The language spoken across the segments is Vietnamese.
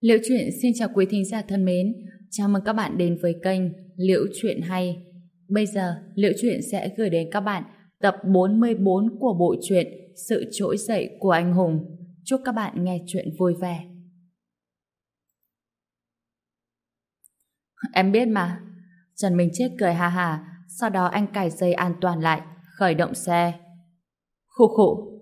Liễu Chuyện xin chào quý thính giả thân mến. Chào mừng các bạn đến với kênh Liễu Chuyện Hay. Bây giờ, Liễu Chuyện sẽ gửi đến các bạn tập 44 của bộ truyện Sự Trỗi Dậy của Anh Hùng. Chúc các bạn nghe chuyện vui vẻ. Em biết mà. Trần Minh Chết cười ha ha, sau đó anh cài dây an toàn lại, khởi động xe. Khụ khụ.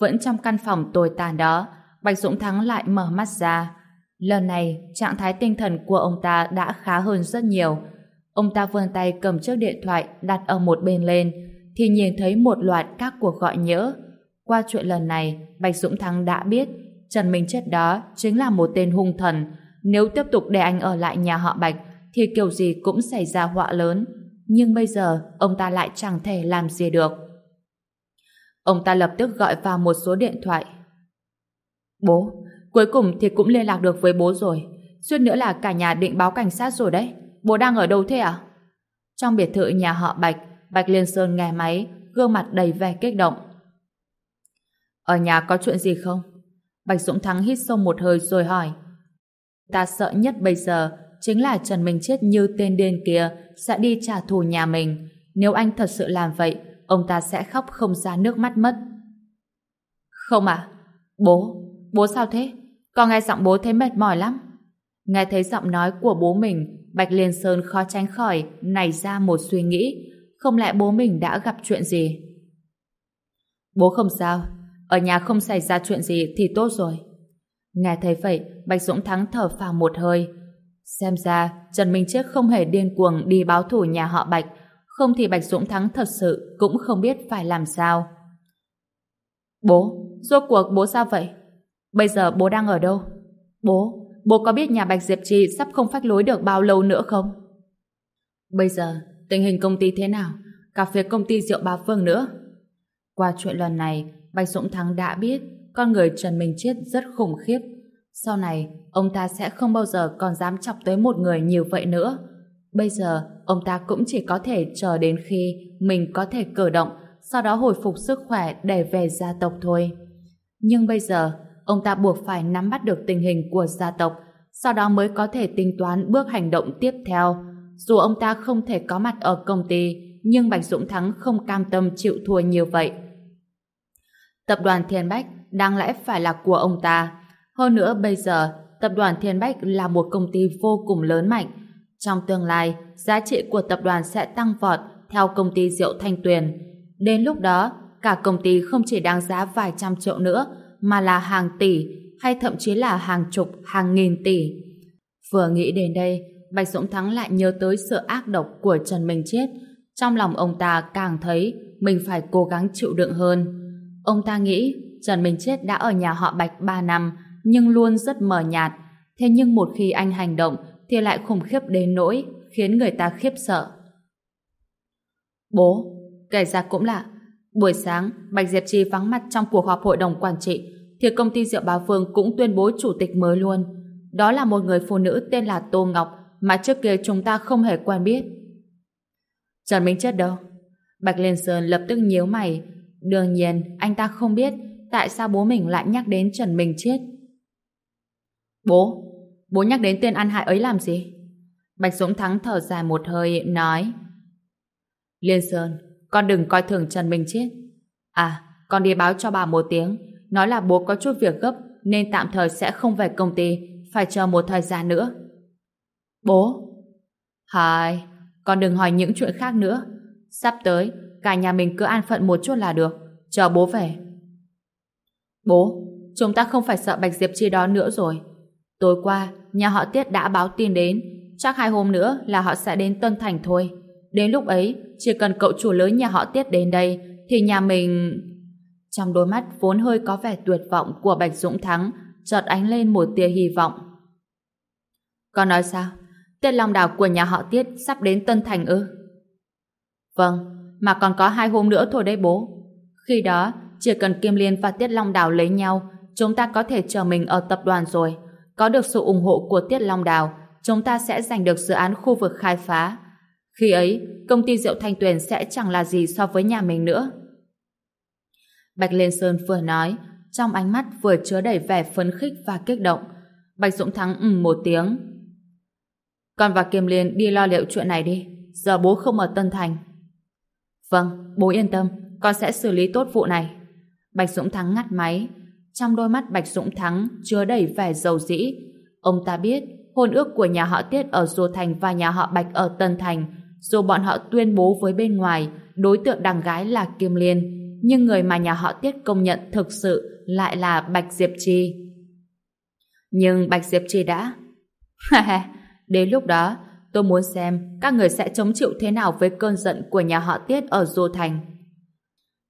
Vẫn trong căn phòng tồi tàn đó, Bạch Dũng Thắng lại mở mắt ra. Lần này, trạng thái tinh thần của ông ta đã khá hơn rất nhiều. Ông ta vươn tay cầm chiếc điện thoại đặt ở một bên lên, thì nhìn thấy một loạt các cuộc gọi nhỡ. Qua chuyện lần này, Bạch Dũng Thắng đã biết Trần Minh Chết đó chính là một tên hung thần. Nếu tiếp tục để anh ở lại nhà họ Bạch, thì kiểu gì cũng xảy ra họa lớn. Nhưng bây giờ, ông ta lại chẳng thể làm gì được. Ông ta lập tức gọi vào một số điện thoại. Bố, cuối cùng thì cũng liên lạc được với bố rồi. Suốt nữa là cả nhà định báo cảnh sát rồi đấy. Bố đang ở đâu thế à? Trong biệt thự nhà họ Bạch, Bạch Liên Sơn nghe máy, gương mặt đầy vẻ kích động. Ở nhà có chuyện gì không? Bạch Dũng Thắng hít sâu một hơi rồi hỏi. Ta sợ nhất bây giờ chính là Trần Minh Chết như tên điên kia sẽ đi trả thù nhà mình. Nếu anh thật sự làm vậy, ông ta sẽ khóc không ra nước mắt mất. Không à? Bố, bố sao thế? Con nghe giọng bố thấy mệt mỏi lắm. Nghe thấy giọng nói của bố mình, Bạch Liên Sơn khó tránh khỏi nảy ra một suy nghĩ, không lẽ bố mình đã gặp chuyện gì? Bố không sao, ở nhà không xảy ra chuyện gì thì tốt rồi. Nghe thấy vậy, Bạch Dũng Thắng thở phào một hơi. Xem ra, Trần Minh Chết không hề điên cuồng đi báo thủ nhà họ Bạch, không thì Bạch Dũng Thắng thật sự cũng không biết phải làm sao. Bố, rốt cuộc bố sao vậy? Bây giờ bố đang ở đâu? Bố, bố có biết nhà Bạch Diệp Trì sắp không phách lối được bao lâu nữa không? Bây giờ, tình hình công ty thế nào? Cả phía công ty rượu bà Phương nữa. Qua chuyện lần này, Bạch Dũng Thắng đã biết con người Trần Minh Chết rất khủng khiếp. Sau này, ông ta sẽ không bao giờ còn dám chọc tới một người nhiều vậy nữa. Bây giờ, ông ta cũng chỉ có thể chờ đến khi mình có thể cử động, sau đó hồi phục sức khỏe để về gia tộc thôi. Nhưng bây giờ, ông ta buộc phải nắm bắt được tình hình của gia tộc, sau đó mới có thể tính toán bước hành động tiếp theo. Dù ông ta không thể có mặt ở công ty, nhưng Bạch Dũng Thắng không cam tâm chịu thua như vậy. Tập đoàn Thiên Bách đáng lẽ phải là của ông ta. Hơn nữa bây giờ, tập đoàn Thiên Bách là một công ty vô cùng lớn mạnh. Trong tương lai, giá trị của tập đoàn sẽ tăng vọt theo công ty rượu Thanh Tuyền. Đến lúc đó, cả công ty không chỉ đáng giá vài trăm triệu nữa, mà là hàng tỷ, hay thậm chí là hàng chục, hàng nghìn tỷ. Vừa nghĩ đến đây, Bạch Dũng Thắng lại nhớ tới sự ác độc của Trần Minh Chết. Trong lòng ông ta càng thấy mình phải cố gắng chịu đựng hơn. Ông ta nghĩ Trần Minh Chết đã ở nhà họ Bạch 3 năm, nhưng luôn rất mờ nhạt. Thế nhưng một khi anh hành động thì lại khủng khiếp đến nỗi khiến người ta khiếp sợ. Bố, kể ra cũng lạ. Buổi sáng, Bạch Diệp Chi vắng mặt trong cuộc họp hội đồng quản trị, thì công ty rượu Bá Phương cũng tuyên bố chủ tịch mới luôn. Đó là một người phụ nữ tên là Tô Ngọc, mà trước kia chúng ta không hề quen biết. Trần Minh Chết đâu? Bạch Liên Sơn lập tức nhíu mày. Đương nhiên, anh ta không biết tại sao bố mình lại nhắc đến Trần Minh Chết. Bố, bố nhắc đến tên ăn hại ấy làm gì? Bạch Dũng Thắng thở dài một hơi, nói Liên Sơn, con đừng coi thường Trần Minh Chết. À, con đi báo cho bà một tiếng, nói là bố có chút việc gấp nên tạm thời sẽ không về công ty, phải chờ một thời gian nữa. Bố! Hai, con đừng hỏi những chuyện khác nữa. Sắp tới, cả nhà mình cứ an phận một chút là được. Chờ bố về. Bố, chúng ta không phải sợ Bạch Diệp Chi đó nữa rồi. Tối qua, nhà họ Tiết đã báo tin đến. Chắc hai hôm nữa là họ sẽ đến Tân Thành thôi. Đến lúc ấy, chỉ cần cậu chủ lớn nhà họ Tiết đến đây, thì nhà mình... Trong đôi mắt vốn hơi có vẻ tuyệt vọng của Bạch Dũng Thắng, chợt ánh lên một tia hy vọng. Con nói sao? Tiết Long Đào của nhà họ Tiết sắp đến Tân Thành ư? Vâng, mà còn có hai hôm nữa thôi đấy bố. Khi đó, chỉ cần Kim Liên và Tiết Long Đào lấy nhau, chúng ta có thể chờ mình ở tập đoàn rồi. Có được sự ủng hộ của Tiết Long Đào, chúng ta sẽ giành được dự án khu vực khai phá. Khi ấy, công ty rượu Thanh Tuyền sẽ chẳng là gì so với nhà mình nữa. Bạch Liên Sơn vừa nói, trong ánh mắt vừa chứa đầy vẻ phấn khích và kích động. Bạch Dũng Thắng ừm một tiếng. Con và Kim Liên đi lo liệu chuyện này đi. Giờ bố không ở Tân Thành. Vâng, bố yên tâm. Con sẽ xử lý tốt vụ này. Bạch Dũng Thắng ngắt máy. Trong đôi mắt Bạch Dũng Thắng chứa đầy vẻ dầu dĩ. Ông ta biết hôn ước của nhà họ Tiết ở Dô Thành và nhà họ Bạch ở Tân Thành dù bọn họ tuyên bố với bên ngoài đối tượng đằng gái là Kim Liên nhưng người mà nhà họ Tiết công nhận thực sự lại là Bạch Diệp Trì. Nhưng Bạch Diệp Trì đã... Đến lúc đó, tôi muốn xem các người sẽ chống chịu thế nào với cơn giận của nhà họ Tiết ở Dô Thành.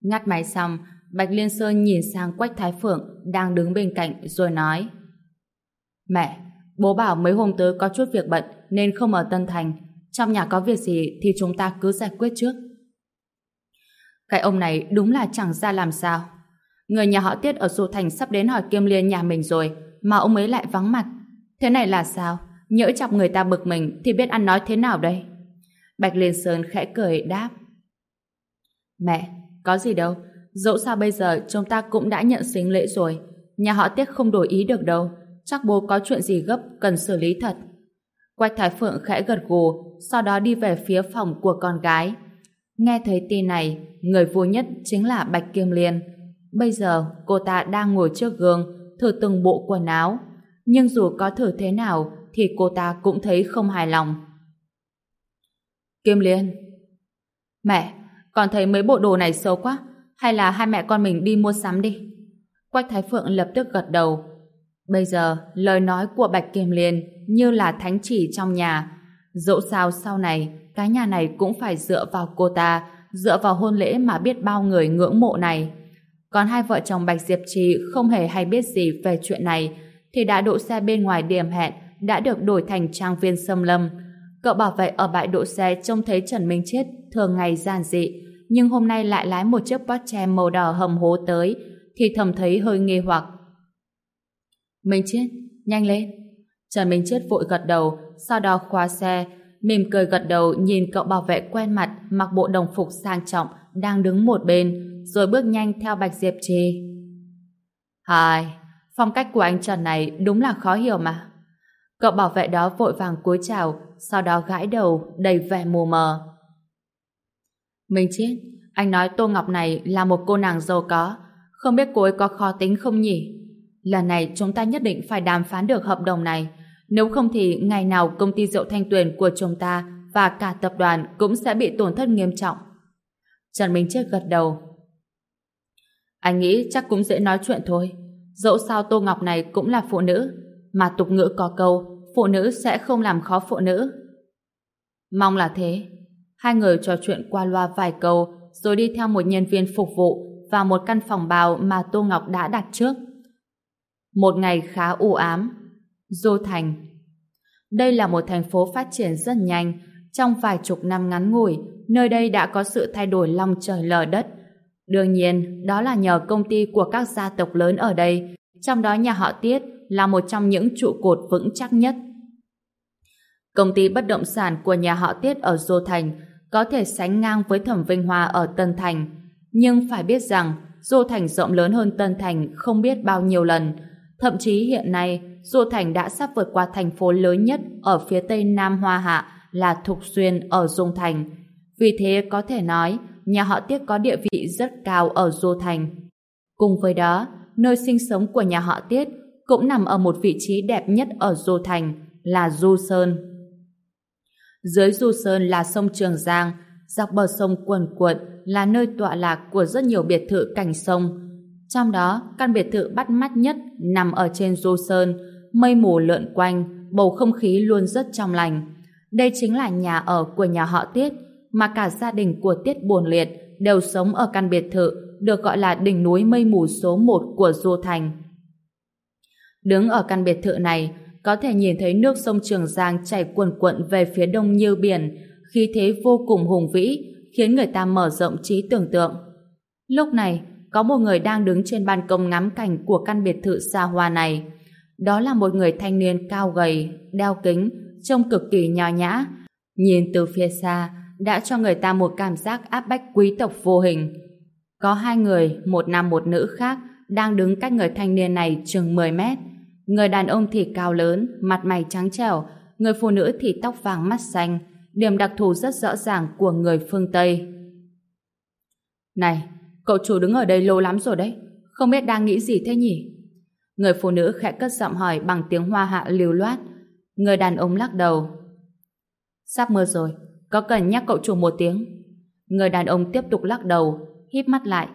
Ngắt máy xong, Bạch Liên Sơn nhìn sang Quách Thái Phượng đang đứng bên cạnh rồi nói Mẹ, bố bảo mấy hôm tới có chút việc bận nên không ở Tân Thành. Trong nhà có việc gì thì chúng ta cứ giải quyết trước. Cái ông này đúng là chẳng ra làm sao. Người nhà họ Tiết ở Du Thành sắp đến hỏi Kiêm Liên nhà mình rồi mà ông ấy lại vắng mặt. Thế này là sao? Nhỡ chọc người ta bực mình thì biết ăn nói thế nào đây? Bạch Liên Sơn khẽ cười đáp Mẹ, có gì đâu Dẫu sao bây giờ chúng ta cũng đã nhận xính lễ rồi Nhà họ Tiết không đổi ý được đâu Chắc bố có chuyện gì gấp cần xử lý thật Quách Thái Phượng khẽ gật gù Sau đó đi về phía phòng của con gái. Nghe thấy tin này Người vui nhất chính là Bạch Kim Liên. Bây giờ cô ta đang ngồi trước gương Thử từng bộ quần áo. Nhưng dù có thử thế nào Thì cô ta cũng thấy không hài lòng. Kim Liên. Mẹ, con thấy mấy bộ đồ này xấu quá. Hay là hai mẹ con mình đi mua sắm đi. Quách Thái Phượng lập tức gật đầu. Bây giờ, lời nói của Bạch Kiềm Liên như là thánh chỉ trong nhà. Dẫu sao sau này, cái nhà này cũng phải dựa vào cô ta, dựa vào hôn lễ mà biết bao người ngưỡng mộ này. Còn hai vợ chồng Bạch Diệp Trì không hề hay biết gì về chuyện này, thì đã đỗ xe bên ngoài điểm hẹn, đã được đổi thành trang viên xâm lâm. Cậu bảo vệ ở bãi đỗ xe trông thấy Trần Minh Chết thường ngày giản dị, nhưng hôm nay lại lái một chiếc Porsche màu đỏ hầm hố tới, thì thầm thấy hơi nghi hoặc. Minh Chết, nhanh lên. Trần Minh Chết vội gật đầu, sau đó khóa xe, mỉm cười gật đầu nhìn cậu bảo vệ quen mặt mặc bộ đồng phục sang trọng đang đứng một bên, rồi bước nhanh theo Bạch Diệp Trì. Hai, phong cách của anh Trần này đúng là khó hiểu mà. Cậu bảo vệ đó vội vàng cúi chào, sau đó gãi đầu, đầy vẻ mù mờ. Minh chết, anh nói Tô Ngọc này là một cô nàng giàu có, không biết cô ấy có khó tính không nhỉ? Lần này chúng ta nhất định phải đàm phán được hợp đồng này, nếu không thì ngày nào công ty rượu thanh tuyền của chúng ta và cả tập đoàn cũng sẽ bị tổn thất nghiêm trọng. Trần Minh Chết gật đầu. Anh nghĩ chắc cũng dễ nói chuyện thôi. Dẫu sao Tô Ngọc này cũng là phụ nữ, mà tục ngữ có câu phụ nữ sẽ không làm khó phụ nữ. Mong là thế. Hai người trò chuyện qua loa vài câu rồi đi theo một nhân viên phục vụ vào một căn phòng bào mà Tô Ngọc đã đặt trước. Một ngày khá u ám. Dô Thành Đây là một thành phố phát triển rất nhanh. Trong vài chục năm ngắn ngủi, nơi đây đã có sự thay đổi long trời lở đất. Đương nhiên, đó là nhờ công ty của các gia tộc lớn ở đây, trong đó nhà họ Tiết là một trong những trụ cột vững chắc nhất. Công ty bất động sản của nhà họ Tiết ở Dô Thành có thể sánh ngang với Thẩm Vinh Hoa ở Tân Thành. Nhưng phải biết rằng, Dô Thành rộng lớn hơn Tân Thành không biết bao nhiêu lần. Thậm chí hiện nay, Dô Thành đã sắp vượt qua thành phố lớn nhất ở phía tây Nam Hoa Hạ là Thục Xuyên ở Dung Thành. Vì thế có thể nói, nhà họ Tiết có địa vị rất cao ở Dô Thành. Cùng với đó, nơi sinh sống của nhà họ Tiết cũng nằm ở một vị trí đẹp nhất ở Dô Thành là Du Sơn. Dưới Du Sơn là sông Trường Giang, dọc bờ sông quần cuộn là nơi tọa lạc của rất nhiều biệt thự cảnh sông. Trong đó, căn biệt thự bắt mắt nhất nằm ở trên Du Sơn, mây mù lượn quanh, bầu không khí luôn rất trong lành. Đây chính là nhà ở của nhà họ Tiết, mà cả gia đình của Tiết Buồn Liệt đều sống ở căn biệt thự được gọi là đỉnh núi mây mù số 1 của Du Thành. Đứng ở căn biệt thự này, có thể nhìn thấy nước sông Trường Giang chảy cuồn cuộn về phía đông như biển, khí thế vô cùng hùng vĩ, khiến người ta mở rộng trí tưởng tượng. Lúc này, có một người đang đứng trên ban công ngắm cảnh của căn biệt thự xa hoa này. Đó là một người thanh niên cao gầy, đeo kính, trông cực kỳ nho nhã. Nhìn từ phía xa, đã cho người ta một cảm giác áp bách quý tộc vô hình. Có hai người, một nam một nữ khác, đang đứng cách người thanh niên này chừng 10 mét. Người đàn ông thì cao lớn, mặt mày trắng trẻo, người phụ nữ thì tóc vàng mắt xanh, điểm đặc thù rất rõ ràng của người phương Tây. Này, cậu chủ đứng ở đây lâu lắm rồi đấy, không biết đang nghĩ gì thế nhỉ? Người phụ nữ khẽ cất giọng hỏi bằng tiếng hoa hạ lưu loát. Người đàn ông lắc đầu. Sắp mưa rồi, có cần nhắc cậu chủ một tiếng? Người đàn ông tiếp tục lắc đầu, híp mắt lại.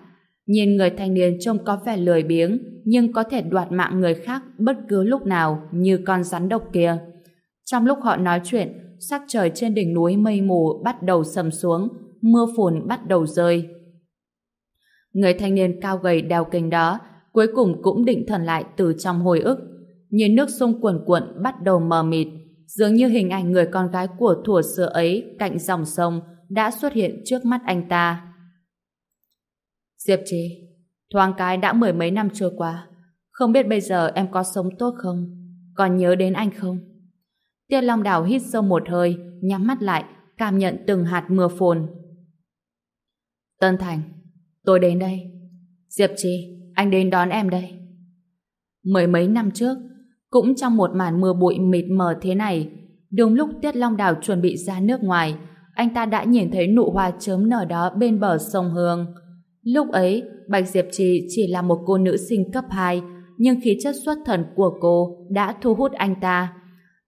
Nhìn người thanh niên trông có vẻ lười biếng, nhưng có thể đoạt mạng người khác bất cứ lúc nào như con rắn độc kia. Trong lúc họ nói chuyện, sắc trời trên đỉnh núi mây mù bắt đầu sầm xuống, mưa phùn bắt đầu rơi. Người thanh niên cao gầy đeo kính đó cuối cùng cũng định thần lại từ trong hồi ức. Nhìn nước sông cuồn cuộn bắt đầu mờ mịt, dường như hình ảnh người con gái của thủa xưa ấy cạnh dòng sông đã xuất hiện trước mắt anh ta. Diệp Trì, thoáng cái đã mười mấy năm trôi qua, không biết bây giờ em có sống tốt không? Còn nhớ đến anh không? tiên Long Đào hít sâu một hơi, nhắm mắt lại, cảm nhận từng hạt mưa phồn Tân Thành, tôi đến đây. Diệp Trì, anh đến đón em đây. Mười mấy năm trước, cũng trong một màn mưa bụi mịt mờ thế này, đúng lúc Tiết Long Đào chuẩn bị ra nước ngoài, anh ta đã nhìn thấy nụ hoa chớm nở đó bên bờ sông Hương. Lúc ấy, Bạch Diệp Trì chỉ là một cô nữ sinh cấp 2, nhưng khí chất xuất thần của cô đã thu hút anh ta.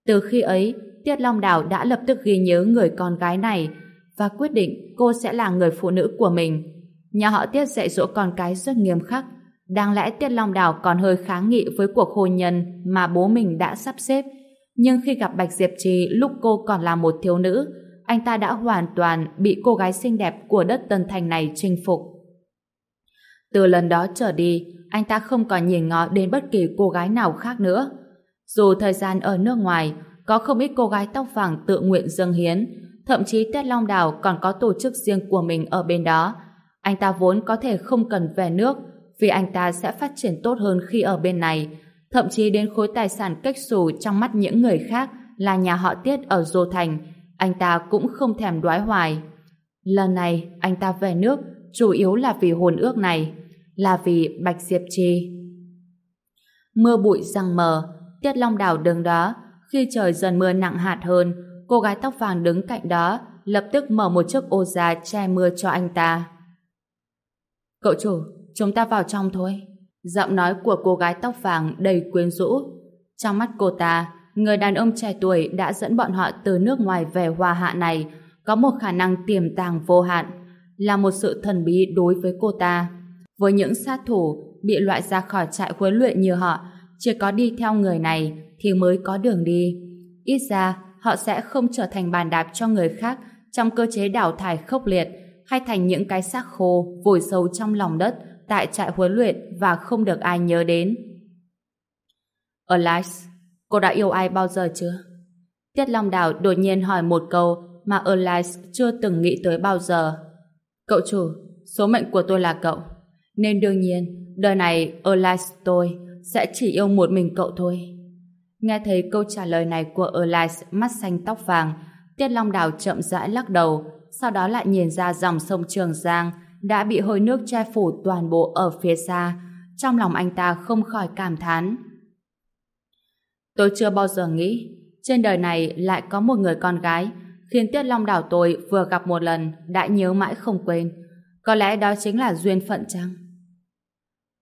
Từ khi ấy, Tiết Long Đào đã lập tức ghi nhớ người con gái này và quyết định cô sẽ là người phụ nữ của mình. Nhà họ Tiết dạy dỗ con cái rất nghiêm khắc, Đáng lẽ Tiết Long Đào còn hơi kháng nghị với cuộc hôn nhân mà bố mình đã sắp xếp. Nhưng khi gặp Bạch Diệp Trì lúc cô còn là một thiếu nữ, anh ta đã hoàn toàn bị cô gái xinh đẹp của đất Tân Thành này chinh phục. Từ lần đó trở đi, anh ta không còn nhìn ngó đến bất kỳ cô gái nào khác nữa. Dù thời gian ở nước ngoài, có không ít cô gái tóc vàng tự nguyện dâng hiến, thậm chí Tết Long Đào còn có tổ chức riêng của mình ở bên đó. Anh ta vốn có thể không cần về nước, vì anh ta sẽ phát triển tốt hơn khi ở bên này, thậm chí đến khối tài sản cách xù trong mắt những người khác là nhà họ Tiết ở Dô Thành, anh ta cũng không thèm đoái hoài. Lần này, anh ta về nước chủ yếu là vì hồn ước này, là vì Bạch Diệp Trì. Mưa bụi răng mờ, Tiết Long Đào đứng đó, khi trời dần mưa nặng hạt hơn, cô gái tóc vàng đứng cạnh đó, lập tức mở một chiếc ô ra che mưa cho anh ta. Cậu chủ, chúng ta vào trong thôi. Giọng nói của cô gái tóc vàng đầy quyến rũ. Trong mắt cô ta, người đàn ông trẻ tuổi đã dẫn bọn họ từ nước ngoài về Hoa Hạ này có một khả năng tiềm tàng vô hạn, là một sự thần bí đối với cô ta. Với những sát thủ bị loại ra khỏi trại huấn luyện như họ, chỉ có đi theo người này thì mới có đường đi. Ít ra, họ sẽ không trở thành bàn đạp cho người khác trong cơ chế đào thải khốc liệt hay thành những cái xác khô vùi sâu trong lòng đất tại trại huấn luyện và không được ai nhớ đến. Elias, cô đã yêu ai bao giờ chưa? Tiết Long Đào đột nhiên hỏi một câu mà Elias chưa từng nghĩ tới bao giờ. Cậu chủ, số mệnh của tôi là cậu. Nên đương nhiên, đời này Elias tôi sẽ chỉ yêu một mình cậu thôi. Nghe thấy câu trả lời này của Elias mắt xanh tóc vàng, Tiết Long Đào chậm rãi lắc đầu, sau đó lại nhìn ra dòng sông Trường Giang đã bị hơi nước che phủ toàn bộ ở phía xa. Trong lòng anh ta không khỏi cảm thán. Tôi chưa bao giờ nghĩ trên đời này lại có một người con gái khiến Tiết Long Đảo tôi vừa gặp một lần đã nhớ mãi không quên. Có lẽ đó chính là duyên phận chăng?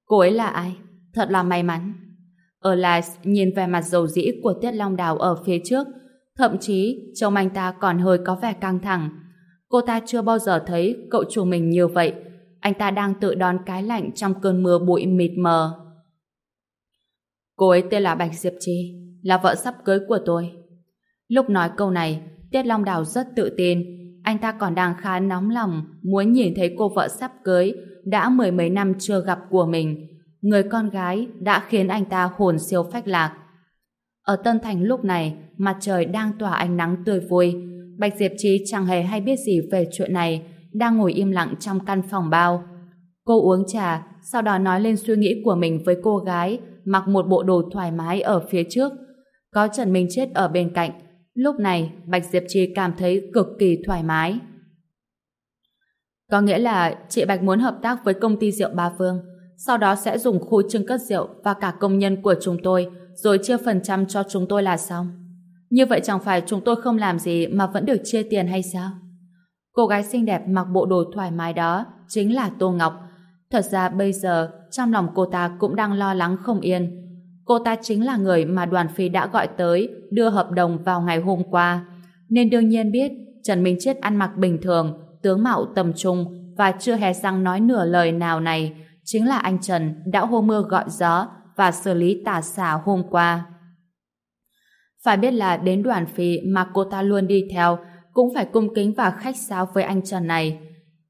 Cô ấy là ai? Thật là may mắn. Elias nhìn về mặt dầu dĩ của Tiết Long Đào ở phía trước, thậm chí trông anh ta còn hơi có vẻ căng thẳng, Cô ta chưa bao giờ thấy cậu chủ mình như vậy. Anh ta đang tự đón cái lạnh trong cơn mưa bụi mịt mờ. Cô ấy tên là Bạch Diệp Chi, là vợ sắp cưới của tôi. Lúc nói câu này, Tiết Long Đào rất tự tin. Anh ta còn đang khá nóng lòng muốn nhìn thấy cô vợ sắp cưới đã mười mấy năm chưa gặp của mình. Người con gái đã khiến anh ta hồn siêu phách lạc. Ở Tân Thành lúc này, mặt trời đang tỏa ánh nắng tươi vui, Bạch Diệp Trí chẳng hề hay biết gì về chuyện này, đang ngồi im lặng trong căn phòng bao. Cô uống trà, sau đó nói lên suy nghĩ của mình với cô gái, mặc một bộ đồ thoải mái ở phía trước. Có Trần Minh Chết ở bên cạnh. Lúc này, Bạch Diệp Trì cảm thấy cực kỳ thoải mái. Có nghĩa là chị Bạch muốn hợp tác với công ty rượu Ba Phương, sau đó sẽ dùng khu trưng cất rượu và cả công nhân của chúng tôi rồi chia phần trăm cho chúng tôi là xong. Như vậy chẳng phải chúng tôi không làm gì mà vẫn được chia tiền hay sao? Cô gái xinh đẹp mặc bộ đồ thoải mái đó chính là Tô Ngọc. Thật ra bây giờ trong lòng cô ta cũng đang lo lắng không yên. Cô ta chính là người mà đoàn phi đã gọi tới đưa hợp đồng vào ngày hôm qua. Nên đương nhiên biết Trần Minh Chết ăn mặc bình thường, tướng mạo tầm trung và chưa hề răng nói nửa lời nào này chính là anh Trần đã hô mưa gọi gió và xử lý tà xả hôm qua. Phải biết là đến đoàn phi mà cô ta luôn đi theo cũng phải cung kính và khách sáo với anh Trần này.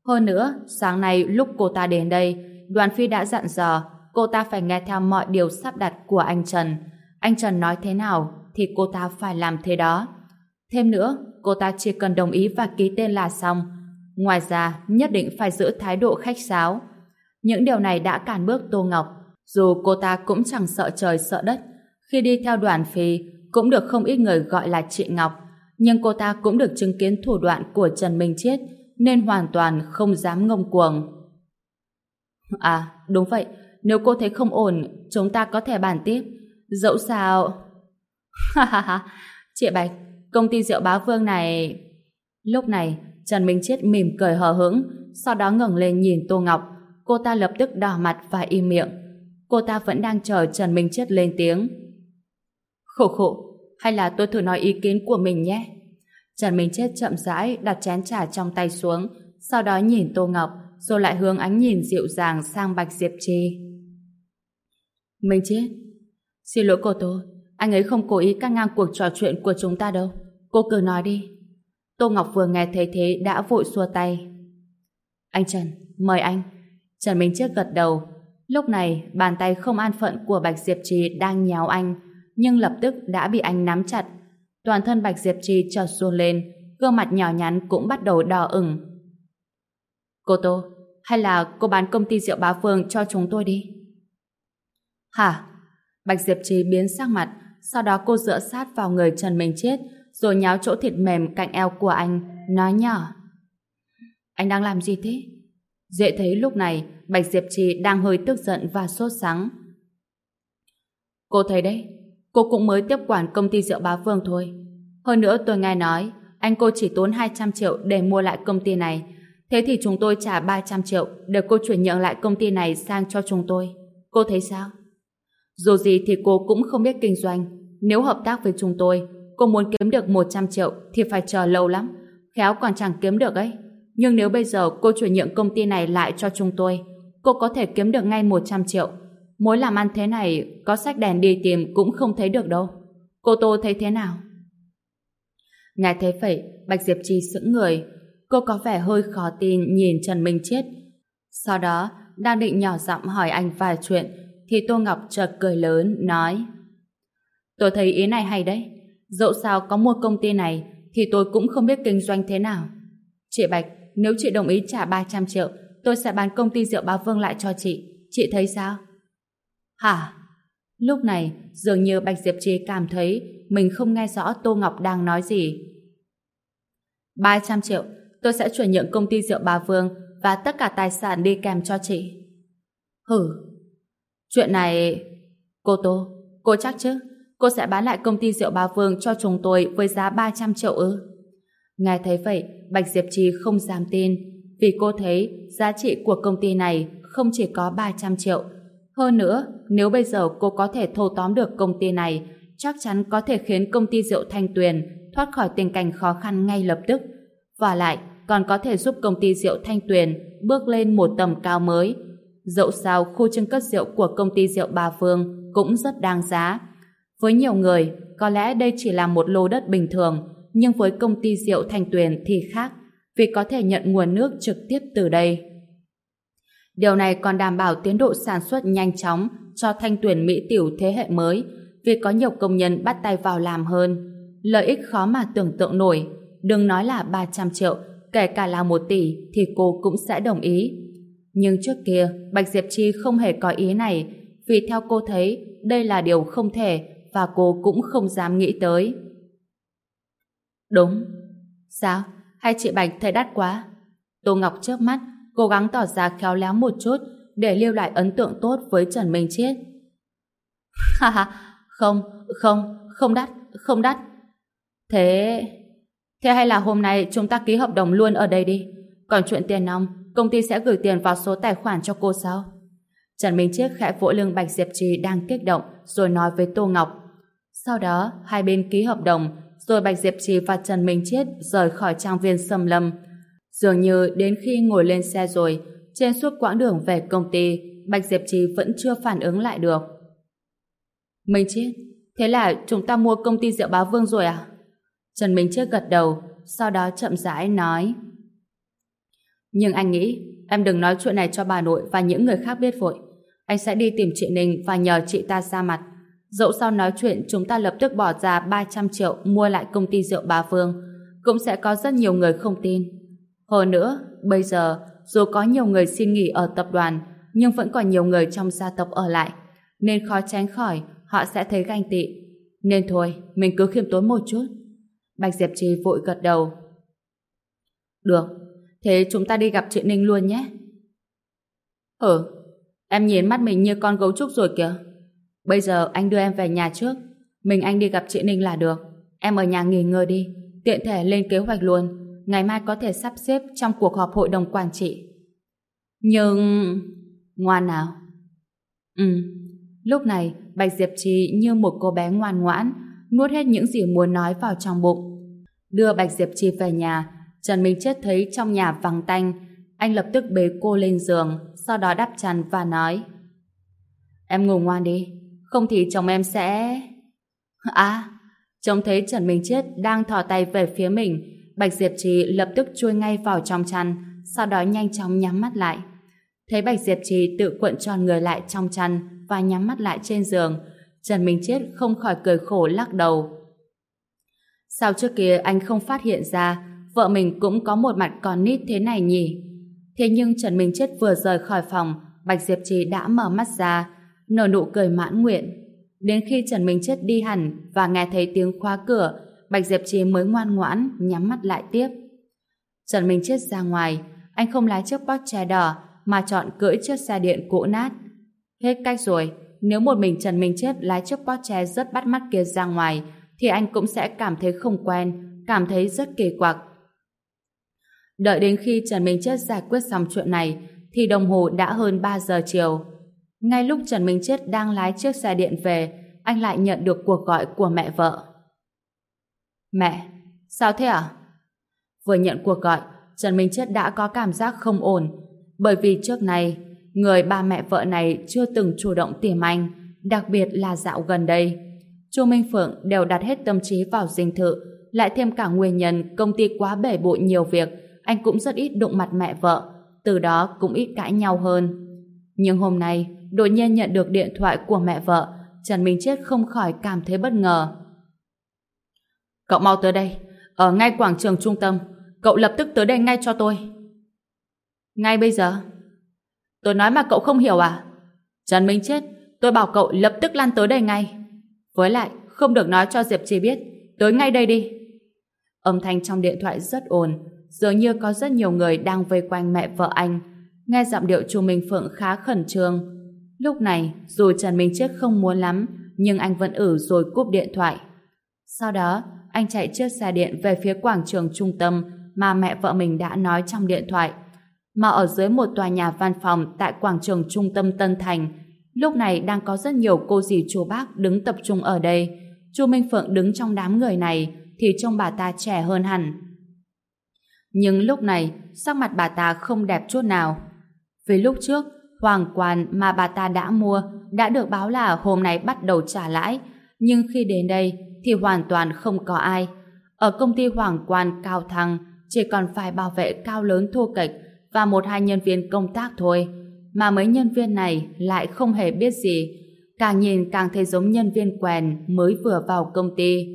Hơn nữa, sáng nay lúc cô ta đến đây, đoàn phi đã dặn dò cô ta phải nghe theo mọi điều sắp đặt của anh Trần. Anh Trần nói thế nào thì cô ta phải làm thế đó. Thêm nữa, cô ta chỉ cần đồng ý và ký tên là xong. Ngoài ra, nhất định phải giữ thái độ khách sáo. Những điều này đã cản bước Tô Ngọc, dù cô ta cũng chẳng sợ trời sợ đất. Khi đi theo đoàn phi, cũng được không ít người gọi là chị Ngọc, nhưng cô ta cũng được chứng kiến thủ đoạn của Trần Minh Chiết, nên hoàn toàn không dám ngông cuồng. À, đúng vậy, nếu cô thấy không ổn, chúng ta có thể bàn tiếp. Dẫu sao... Ha ha ha, chị Bạch, công ty rượu bá vương này... Lúc này, Trần Minh Chiết mỉm cười hờ hững, sau đó ngẩng lên nhìn Tô Ngọc. Cô ta lập tức đỏ mặt và im miệng. Cô ta vẫn đang chờ Trần Minh Chiết lên tiếng. Khổ khổ, hay là tôi thử nói ý kiến của mình nhé. Trần Minh Chết chậm rãi đặt chén trà trong tay xuống, sau đó nhìn Tô Ngọc, rồi lại hướng ánh nhìn dịu dàng sang Bạch Diệp Trì. Minh Chết, xin lỗi cô tôi anh ấy không cố ý cắt ngang cuộc trò chuyện của chúng ta đâu. Cô cứ nói đi. Tô Ngọc vừa nghe thấy thế đã vội xua tay. Anh Trần, mời anh. Trần Minh Chết gật đầu. Lúc này, bàn tay không an phận của Bạch Diệp Trì đang nhéo anh, nhưng lập tức đã bị anh nắm chặt. Toàn thân Bạch Diệp Trì trợt run lên, gương mặt nhỏ nhắn cũng bắt đầu đỏ ửng. Cô Tô, hay là cô bán công ty rượu bá phương cho chúng tôi đi? Hả? Bạch Diệp Trì biến sắc mặt, sau đó cô dựa sát vào người Trần Minh Chết, rồi nháo chỗ thịt mềm cạnh eo của anh, nói nhỏ. Anh đang làm gì thế? Dễ thấy lúc này, Bạch Diệp Trì đang hơi tức giận và sốt sắng. Cô thấy đấy, cô cũng mới tiếp quản công ty rượu bá vương thôi. Hơn nữa tôi nghe nói, anh cô chỉ tốn 200 triệu để mua lại công ty này. Thế thì chúng tôi trả 300 triệu để cô chuyển nhượng lại công ty này sang cho chúng tôi. Cô thấy sao? Dù gì thì cô cũng không biết kinh doanh. Nếu hợp tác với chúng tôi, cô muốn kiếm được 100 triệu thì phải chờ lâu lắm. Khéo còn chẳng kiếm được ấy. Nhưng nếu bây giờ cô chuyển nhượng công ty này lại cho chúng tôi, cô có thể kiếm được ngay 100 triệu. Mối làm ăn thế này, có sách đèn đi tìm cũng không thấy được đâu. Cô Tô thấy thế nào? Nghe thế vậy, Bạch Diệp Trì sững người. Cô có vẻ hơi khó tin nhìn Trần Minh Chết. Sau đó, đang định nhỏ giọng hỏi anh vài chuyện, thì Tô Ngọc chợt cười lớn, nói Tôi thấy ý này hay đấy. Dẫu sao có mua công ty này, thì tôi cũng không biết kinh doanh thế nào. Chị Bạch, nếu chị đồng ý trả 300 triệu, tôi sẽ bán công ty rượu bao Vương lại cho chị. Chị thấy sao? Hả? Lúc này, dường như Bạch Diệp Trì cảm thấy mình không nghe rõ Tô Ngọc đang nói gì. 300 triệu, tôi sẽ chuyển nhượng công ty rượu bà Vương và tất cả tài sản đi kèm cho chị. Hử? Chuyện này... Cô Tô, cô chắc chứ? Cô sẽ bán lại công ty rượu bà Vương cho chúng tôi với giá 300 triệu ư? Nghe thấy vậy, Bạch Diệp Trì không dám tin, vì cô thấy giá trị của công ty này không chỉ có 300 triệu. Hơn nữa, nếu bây giờ cô có thể thâu tóm được công ty này, chắc chắn có thể khiến công ty rượu Thanh Tuyền thoát khỏi tình cảnh khó khăn ngay lập tức. Và lại, còn có thể giúp công ty rượu Thanh Tuyền bước lên một tầm cao mới. Dẫu sao, khu trưng cất rượu của công ty rượu bà Phương cũng rất đáng giá. Với nhiều người, có lẽ đây chỉ là một lô đất bình thường, nhưng với công ty rượu Thanh Tuyền thì khác, vì có thể nhận nguồn nước trực tiếp từ đây. Điều này còn đảm bảo tiến độ sản xuất nhanh chóng cho Thanh tuyển Mỹ Tiểu thế hệ mới, vì có nhiều công nhân bắt tay vào làm hơn. Lợi ích khó mà tưởng tượng nổi, đừng nói là 300 triệu, kể cả là 1 tỷ thì cô cũng sẽ đồng ý. Nhưng trước kia, Bạch Diệp Chi không hề có ý này, vì theo cô thấy đây là điều không thể và cô cũng không dám nghĩ tới. Đúng. Sao? Hay chị Bạch thấy đắt quá? Tô Ngọc trước mắt, cố gắng tỏ ra khéo léo một chút để lưu lại ấn tượng tốt với Trần Minh Chiết. Ha ha, Không, không, không đắt, không đắt. Thế... Thế hay là hôm nay chúng ta ký hợp đồng luôn ở đây đi. Còn chuyện tiền nong, công ty sẽ gửi tiền vào số tài khoản cho cô sao? Trần Minh Chiết khẽ vỗ lưng Bạch Diệp Trì đang kích động rồi nói với Tô Ngọc. Sau đó, hai bên ký hợp đồng rồi Bạch Diệp Trì và Trần Minh Chiết rời khỏi trang viên sầm Lâm. Dường như đến khi ngồi lên xe rồi, trên suốt quãng đường về công ty, Bạch Diệp Trì vẫn chưa phản ứng lại được. Minh Chiết, thế là chúng ta mua công ty rượu bá vương rồi à? Trần Minh Chiết gật đầu, sau đó chậm rãi nói. Nhưng anh nghĩ, em đừng nói chuyện này cho bà nội và những người khác biết vội. Anh sẽ đi tìm chị Ninh và nhờ chị ta ra mặt. Dẫu sau nói chuyện chúng ta lập tức bỏ ra 300 triệu mua lại công ty rượu Bá Vương, cũng sẽ có rất nhiều người không tin. Hơn nữa, bây giờ, dù có nhiều người xin nghỉ ở tập đoàn, nhưng vẫn còn nhiều người trong gia tộc ở lại, nên khó tránh khỏi họ sẽ thấy ganh tị. Nên thôi, mình cứ khiêm tốn một chút. Bạch Diệp Trì vội gật đầu. Được, thế chúng ta đi gặp chị Ninh luôn nhé. Ừ, em nhìn mắt mình như con gấu trúc rồi kìa. Bây giờ anh đưa em về nhà trước. Mình anh đi gặp chị Ninh là được. Em ở nhà nghỉ ngơi đi. Tiện thể lên kế hoạch luôn. Ngày mai có thể sắp xếp trong cuộc họp hội đồng quản trị. Nhưng... Ngoan nào. Ừ. Lúc này, Bạch Diệp Trì như một cô bé ngoan ngoãn, nuốt hết những gì muốn nói vào trong bụng. Đưa Bạch Diệp Trì về nhà, Trần Minh Chết thấy trong nhà vắng tanh. Anh lập tức bế cô lên giường, sau đó đắp chăn và nói Em ngủ ngoan đi, không thì chồng em sẽ... À, trông thấy Trần Minh Chết đang thò tay về phía mình, Bạch Diệp Trì lập tức chui ngay vào trong chăn, sau đó nhanh chóng nhắm mắt lại. Thấy Bạch Diệp Trì tự cuộn tròn người lại trong chăn và nhắm mắt lại trên giường, Trần Minh Chết không khỏi cười khổ lắc đầu. Sao trước kia anh không phát hiện ra vợ mình cũng có một mặt còn nít thế này nhỉ? Thế nhưng Trần Minh Chết vừa rời khỏi phòng, Bạch Diệp Trì đã mở mắt ra, nở nụ cười mãn nguyện. Đến khi Trần Minh Chết đi hẳn và nghe thấy tiếng khóa cửa, Bạch Diệp Trì mới ngoan ngoãn nhắm mắt lại tiếp. Trần Minh Chết ra ngoài, anh không lái chiếc Porsche đỏ mà chọn cưỡi chiếc xe điện cũ nát. Hết cách rồi, nếu một mình Trần Minh Chết lái chiếc Porsche rất bắt mắt kia ra ngoài, thì anh cũng sẽ cảm thấy không quen, cảm thấy rất kỳ quặc. Đợi đến khi Trần Minh Chết giải quyết xong chuyện này, thì đồng hồ đã hơn 3 giờ chiều. Ngay lúc Trần Minh Chết đang lái chiếc xe điện về, anh lại nhận được cuộc gọi của mẹ vợ. Mẹ, sao thế à? Vừa nhận cuộc gọi, Trần Minh Chết đã có cảm giác không ổn, bởi vì trước này, người ba mẹ vợ này chưa từng chủ động tìm anh, đặc biệt là dạo gần đây. Chu Minh Phượng đều đặt hết tâm trí vào dinh thự, lại thêm cả nguyên nhân công ty quá bể bội nhiều việc, anh cũng rất ít đụng mặt mẹ vợ, từ đó cũng ít cãi nhau hơn. Nhưng hôm nay, đột nhiên nhận được điện thoại của mẹ vợ, Trần Minh Chết không khỏi cảm thấy bất ngờ. Cậu mau tới đây, ở ngay quảng trường trung tâm, cậu lập tức tới đây ngay cho tôi. Ngay bây giờ? Tôi nói mà cậu không hiểu à? Trần Minh Chết, tôi bảo cậu lập tức lăn tới đây ngay. Với lại, không được nói cho Diệp Trì biết, tới ngay đây đi. Âm thanh trong điện thoại rất ồn, dường như có rất nhiều người đang vây quanh mẹ vợ anh. Nghe giọng điệu chu Minh Phượng khá khẩn trương. Lúc này, dù Trần Minh Chết không muốn lắm, nhưng anh vẫn ử rồi cúp điện thoại. Sau đó, anh chạy chiếc xe điện về phía quảng trường trung tâm mà mẹ vợ mình đã nói trong điện thoại. Mà ở dưới một tòa nhà văn phòng tại quảng trường trung tâm Tân Thành, lúc này đang có rất nhiều cô dì chú bác đứng tập trung ở đây. Chu Minh Phượng đứng trong đám người này thì trông bà ta trẻ hơn hẳn. Nhưng lúc này, sắc mặt bà ta không đẹp chút nào. Vì lúc trước, hoàng quan mà bà ta đã mua đã được báo là hôm nay bắt đầu trả lãi, nhưng khi đến đây thì hoàn toàn không có ai. Ở công ty hoàng quan cao thăng chỉ còn phải bảo vệ cao lớn thua kịch và một hai nhân viên công tác thôi, mà mấy nhân viên này lại không hề biết gì, càng nhìn càng thấy giống nhân viên quèn mới vừa vào công ty.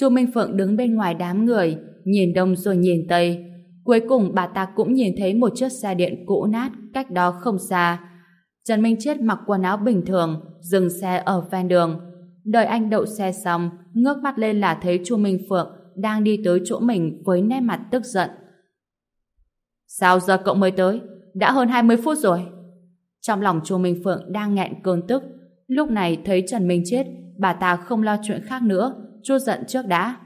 Chu Minh Phượng đứng bên ngoài đám người, nhìn đông rồi nhìn tây. Cuối cùng bà ta cũng nhìn thấy một chiếc xe điện cũ nát cách đó không xa. Trần Minh Chết mặc quần áo bình thường, dừng xe ở ven đường. Đợi anh đậu xe xong, ngước mắt lên là thấy Chu Minh Phượng đang đi tới chỗ mình với nét mặt tức giận. Sao giờ cậu mới tới? Đã hơn 20 phút rồi. Trong lòng Chu Minh Phượng đang nghẹn cơn tức. Lúc này thấy Trần Minh Chết, bà ta không lo chuyện khác nữa, chu giận trước đã.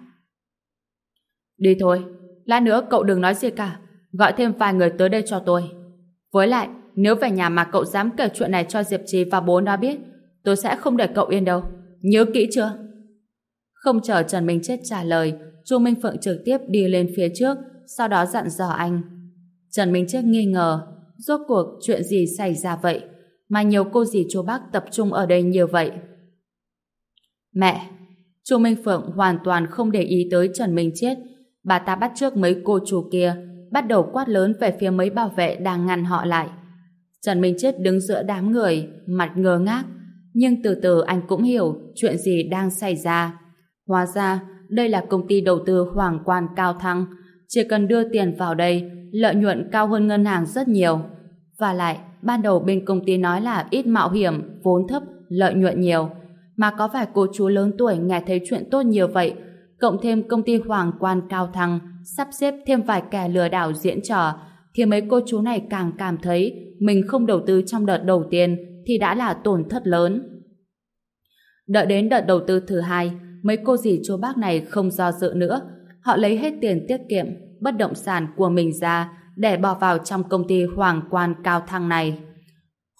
Đi thôi, lát nữa cậu đừng nói gì cả, gọi thêm vài người tới đây cho tôi. Với lại, nếu về nhà mà cậu dám kể chuyện này cho Diệp Trì và bố nó biết, tôi sẽ không để cậu yên đâu. Nhớ kỹ chưa? Không chờ Trần Minh Chết trả lời, Chu Minh Phượng trực tiếp đi lên phía trước, sau đó dặn dò anh. Trần Minh Chết nghi ngờ, rốt cuộc chuyện gì xảy ra vậy, mà nhiều cô dì chú bác tập trung ở đây như vậy. Mẹ! Chu Minh Phượng hoàn toàn không để ý tới Trần Minh Chết, bà ta bắt trước mấy cô chủ kia, bắt đầu quát lớn về phía mấy bảo vệ đang ngăn họ lại. Trần Minh Chết đứng giữa đám người, mặt ngơ ngác, nhưng từ từ anh cũng hiểu chuyện gì đang xảy ra. Hóa ra, đây là công ty đầu tư Hoàng Quan Cao Thăng, chỉ cần đưa tiền vào đây, lợi nhuận cao hơn ngân hàng rất nhiều. Và lại, ban đầu bên công ty nói là ít mạo hiểm, vốn thấp, lợi nhuận nhiều. Mà có phải cô chú lớn tuổi nghe thấy chuyện tốt nhiều vậy, cộng thêm công ty Hoàng Quan Cao Thăng sắp xếp thêm vài kẻ lừa đảo diễn trò, thì mấy cô chú này càng cảm thấy mình không đầu tư trong đợt đầu tiên thì đã là tổn thất lớn. Đợi đến đợt đầu tư thứ hai, mấy cô dì chú bác này không do dự nữa. Họ lấy hết tiền tiết kiệm, bất động sản của mình ra để bỏ vào trong công ty hoàng quan cao thăng này.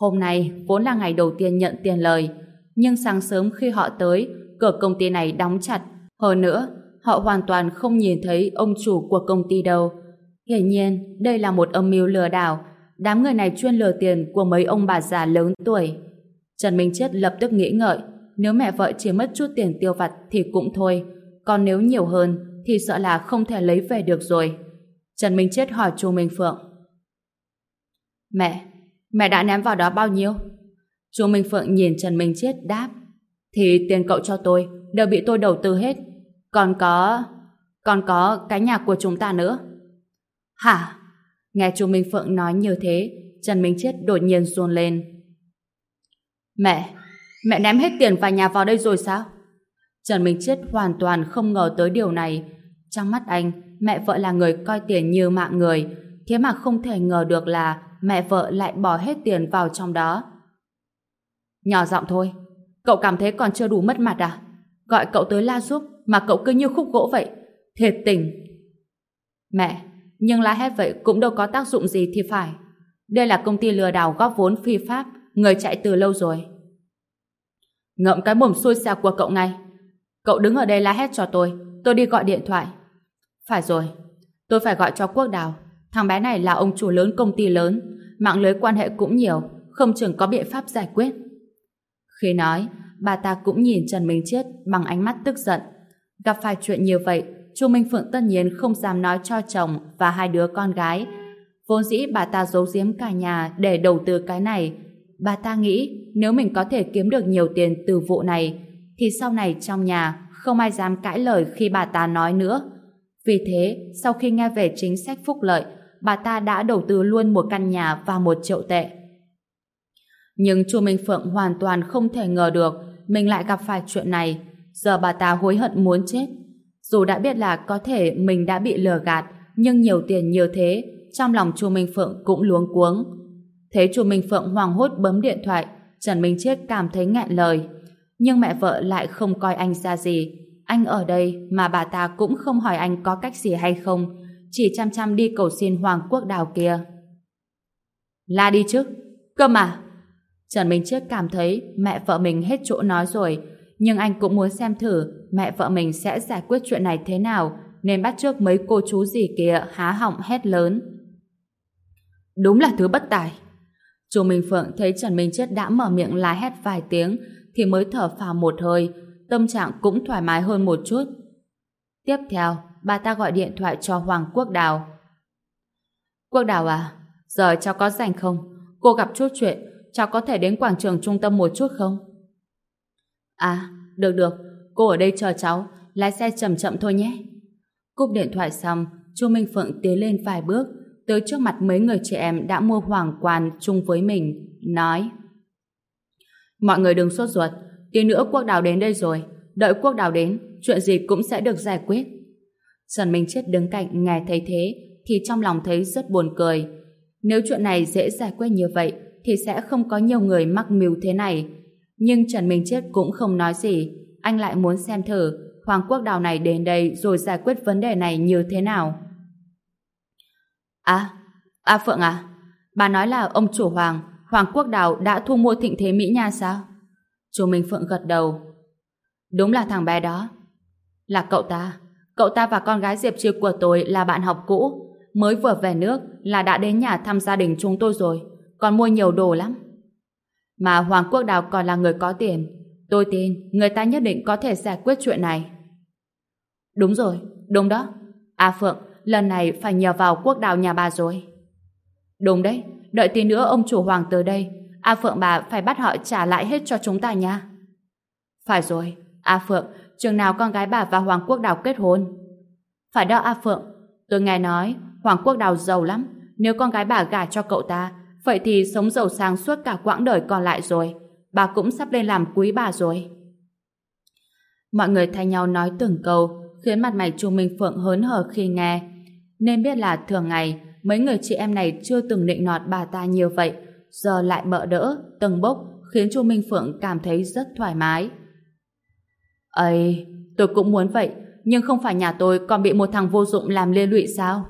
Hôm nay vốn là ngày đầu tiên nhận tiền lời, nhưng sáng sớm khi họ tới, cửa công ty này đóng chặt. Hơn nữa, họ hoàn toàn không nhìn thấy ông chủ của công ty đâu. Hiển nhiên, đây là một âm mưu lừa đảo. Đám người này chuyên lừa tiền của mấy ông bà già lớn tuổi. Trần Minh Chết lập tức nghĩ ngợi, nếu mẹ vợ chỉ mất chút tiền tiêu vặt thì cũng thôi, còn nếu nhiều hơn thì sợ là không thể lấy về được rồi. Trần Minh Chết hỏi Chu Minh Phượng. Mẹ, mẹ đã ném vào đó bao nhiêu? Chu Minh Phượng nhìn Trần Minh Chết đáp. Thì tiền cậu cho tôi đều bị tôi đầu tư hết. Còn có... còn có cái nhà của chúng ta nữa. Hả? Nghe Chu Minh Phượng nói như thế, Trần Minh Chết đột nhiên run lên. Mẹ, Mẹ ném hết tiền và nhà vào đây rồi sao? Trần Minh Chết hoàn toàn không ngờ tới điều này. Trong mắt anh, mẹ vợ là người coi tiền như mạng người, thế mà không thể ngờ được là mẹ vợ lại bỏ hết tiền vào trong đó. Nhỏ giọng thôi, cậu cảm thấy còn chưa đủ mất mặt à? Gọi cậu tới la giúp mà cậu cứ như khúc gỗ vậy. Thiệt tình. Mẹ, nhưng la hét vậy cũng đâu có tác dụng gì thì phải. Đây là công ty lừa đảo góp vốn phi pháp, người chạy từ lâu rồi. Ngậm cái mồm xui xẻo của cậu ngay. Cậu đứng ở đây la hét cho tôi, tôi đi gọi điện thoại. Phải rồi, tôi phải gọi cho Quốc Đào. Thằng bé này là ông chủ lớn công ty lớn, mạng lưới quan hệ cũng nhiều, không chừng có biện pháp giải quyết. Khi nói, bà ta cũng nhìn Trần Minh Chết bằng ánh mắt tức giận. Gặp phải chuyện như vậy, Chu Minh Phượng tất nhiên không dám nói cho chồng và hai đứa con gái. Vốn dĩ bà ta giấu giếm cả nhà để đầu tư cái này, bà ta nghĩ nếu mình có thể kiếm được nhiều tiền từ vụ này thì sau này trong nhà không ai dám cãi lời khi bà ta nói nữa. Vì thế, sau khi nghe về chính sách phúc lợi, bà ta đã đầu tư luôn một căn nhà và một triệu tệ. Nhưng chu Minh Phượng hoàn toàn không thể ngờ được mình lại gặp phải chuyện này. Giờ bà ta hối hận muốn chết. Dù đã biết là có thể mình đã bị lừa gạt, nhưng nhiều tiền như thế, trong lòng chu Minh Phượng cũng luống cuống. Thấy chu Minh Phượng hoàng hốt bấm điện thoại, Trần Minh Chết cảm thấy nghẹn lời. Nhưng mẹ vợ lại không coi anh ra gì. Anh ở đây mà bà ta cũng không hỏi anh có cách gì hay không, chỉ chăm chăm đi cầu xin Hoàng Quốc Đào kia. La đi chứ, cơ mà. Trần Minh Chết cảm thấy mẹ vợ mình hết chỗ nói rồi, nhưng anh cũng muốn xem thử mẹ vợ mình sẽ giải quyết chuyện này thế nào, nên bắt trước mấy cô chú gì kia há họng hét lớn. Đúng là thứ bất tài. Chú Minh Phượng thấy Trần Minh Chết đã mở miệng la hét vài tiếng thì mới thở phào một hơi, tâm trạng cũng thoải mái hơn một chút. Tiếp theo, bà ta gọi điện thoại cho Hoàng Quốc Đào. Quốc Đào à, giờ cháu có rảnh không? Cô gặp chút chuyện, cháu có thể đến quảng trường trung tâm một chút không? À, được được, cô ở đây chờ cháu, lái xe chậm chậm thôi nhé. Cúp điện thoại xong, Chu Minh Phượng tiến lên vài bước, tới trước mặt mấy người trẻ em đã mua hoàng quan chung với mình, nói Mọi người đừng sốt ruột, tí nữa quốc đào đến đây rồi, đợi quốc đào đến, chuyện gì cũng sẽ được giải quyết. Trần Minh Chết đứng cạnh nghe thấy thế, thì trong lòng thấy rất buồn cười. Nếu chuyện này dễ giải quyết như vậy, thì sẽ không có nhiều người mắc mưu thế này. Nhưng Trần Minh Chết cũng không nói gì, anh lại muốn xem thử Hoàng Quốc Đào này đến đây rồi giải quyết vấn đề này như thế nào. À, à Phượng à, bà nói là ông chủ Hoàng, Hoàng Quốc Đào đã thu mua thịnh thế Mỹ Nha sao? Chú Minh Phượng gật đầu. Đúng là thằng bé đó. Là cậu ta. Cậu ta và con gái Diệp Trì của tôi là bạn học cũ. Mới vừa về nước là đã đến nhà thăm gia đình chúng tôi rồi. Còn mua nhiều đồ lắm. Mà Hoàng Quốc Đào còn là người có tiền. Tôi tin người ta nhất định có thể giải quyết chuyện này. Đúng rồi, đúng đó. A Phượng, lần này phải nhờ vào Quốc Đào nhà bà rồi. Đúng đấy, đợi tí nữa ông chủ Hoàng tới đây. A Phượng bà phải bắt họ trả lại hết cho chúng ta nha. Phải rồi, A Phượng, chừng nào con gái bà và Hoàng Quốc Đào kết hôn? Phải đó A Phượng, tôi nghe nói Hoàng Quốc Đào giàu lắm. Nếu con gái bà gả cho cậu ta, vậy thì sống giàu sang suốt cả quãng đời còn lại rồi. Bà cũng sắp lên làm quý bà rồi. Mọi người thay nhau nói từng câu, khiến mặt mày Chu Minh Phượng hớn hở khi nghe. Nên biết là thường ngày, mấy người chị em này chưa từng định nọt bà ta nhiều vậy, giờ lại bợ đỡ, từng bốc, khiến Chu Minh Phượng cảm thấy rất thoải mái. Ây, tôi cũng muốn vậy, nhưng không phải nhà tôi còn bị một thằng vô dụng làm liên lụy sao?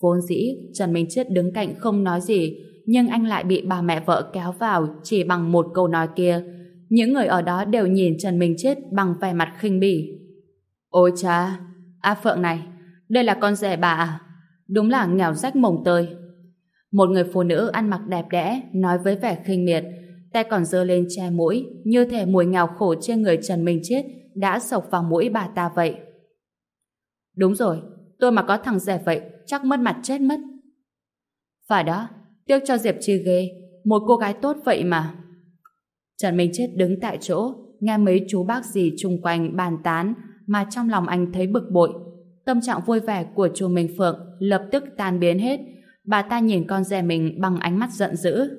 Vốn dĩ, Trần Minh Chết đứng cạnh không nói gì, nhưng anh lại bị bà mẹ vợ kéo vào chỉ bằng một câu nói kia. Những người ở đó đều nhìn Trần Minh Chết bằng vẻ mặt khinh bỉ. Ôi cha, A Phượng này, đây là con rể bà à? Đúng là nghèo rách mồng tơi. Một người phụ nữ ăn mặc đẹp đẽ nói với vẻ khinh miệt, tay còn dơ lên che mũi, như thể mùi nghèo khổ trên người Trần Minh Chết đã sộc vào mũi bà ta vậy. Đúng rồi, tôi mà có thằng rẻ vậy, chắc mất mặt chết mất. Phải đó, tiếc cho Diệp Chi ghê, một cô gái tốt vậy mà. Trần Minh Chết đứng tại chỗ, nghe mấy chú bác gì chung quanh bàn tán, mà trong lòng anh thấy bực bội. Tâm trạng vui vẻ của chú Minh Phượng lập tức tan biến hết. Bà ta nhìn con rẻ mình bằng ánh mắt giận dữ.